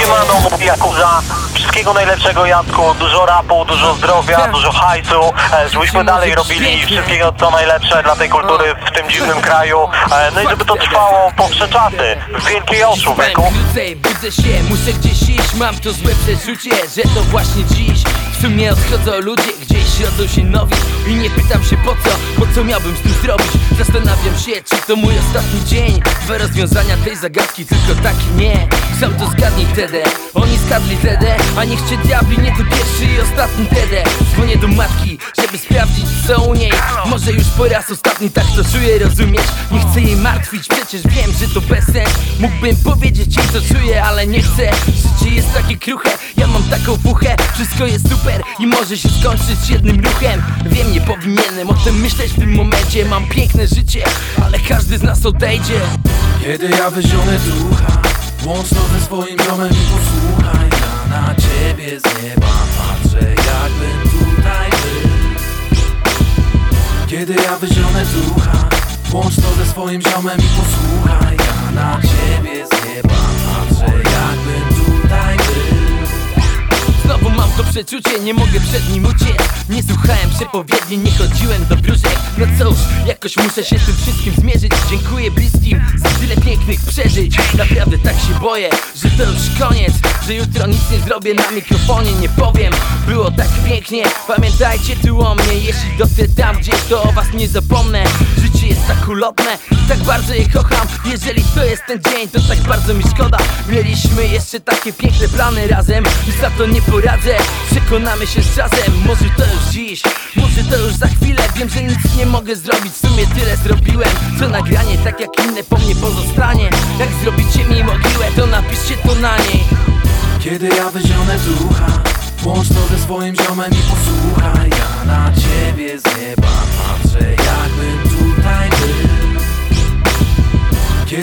Siemano, mówi Jakuza. Wszystkiego najlepszego Jacku, dużo rapu, dużo zdrowia, dużo hajsu, e, żebyśmy dalej robili wszystkiego co najlepsze dla tej kultury w tym dziwnym kraju. E, No i żeby to trwało po czasy, w wielkiej krócej, budzę się, muszę gdzieś iść. Mam to złe przeczucie, że to właśnie dziś. W sumie odchodzą ludzie, gdzieś rodzą się nowi. I nie pytam się po co, co miałbym z tym zrobić? Zastanawiam się, czy to mój ostatni dzień. Dwa rozwiązania tej zagadki, tylko tak i nie. Sam to zgadnij wtedy, oni zgadli wtedy A niech cię diabli, nie to pierwszy i ostatni wtedy Dzwonię do matki, żeby sprawdzić co u niej. Może już po raz ostatni tak to czuję, rozumiesz? Nie chcę jej martwić, przecież wiem, że to bez sens. Mógłbym powiedzieć jej co czuję, ale nie chcę Życie jest takie kruche, ja mam taką fuchę Wszystko jest super i może się skończyć jednym ruchem. Wiem, nie powinienem o tym myśleć w tym momencie. Mam piękne życie, ale każdy z nas odejdzie. Kiedy ja wyziony ducha Łącz to ze swoim ziomem i posłuchaj. Ja na ciebie z nieba patrzę jakbym tutaj był. Kiedy ja wyziony ducha Łącz to ze swoim ziomem i posłuchaj. Ja na ciebie z przeczucie, nie mogę przed nim uciec. Nie słuchałem przepowiedni, nie chodziłem do wróżek. No cóż, jakoś muszę się tym wszystkim zmierzyć. Dziękuję bliskim za tyle pięknych przeżyć. Naprawdę tak się boję, że to już koniec Że jutro nic nie zrobię na mikrofonie, nie powiem. Było tak pięknie, pamiętajcie tu o mnie. Jeśli dotrę tam gdzieś, to o was nie zapomnę. Życie tak ulotne, tak bardzo je kocham Jeżeli to jest ten dzień, to tak bardzo mi szkoda. Mieliśmy jeszcze takie piękne plany razem I za to nie poradzę, przekonamy się z czasem Może to już dziś, może to już za chwilę. Wiem, że nic nie mogę zrobić, w sumie tyle zrobiłem. Co nagranie, tak jak inne po mnie pozostanie. Jak zrobicie mi mogiłę, to napiszcie to na niej. Kiedy ja wyzione ducha Łącz to ze swoim ziomem i posłuchaj. Ja na ciebie z nieba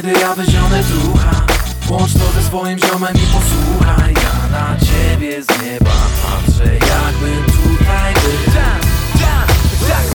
Kiedy ja wyzionę ducha Łącz to ze swoim ziomem i posłuchaj. Ja na ciebie z nieba patrzę.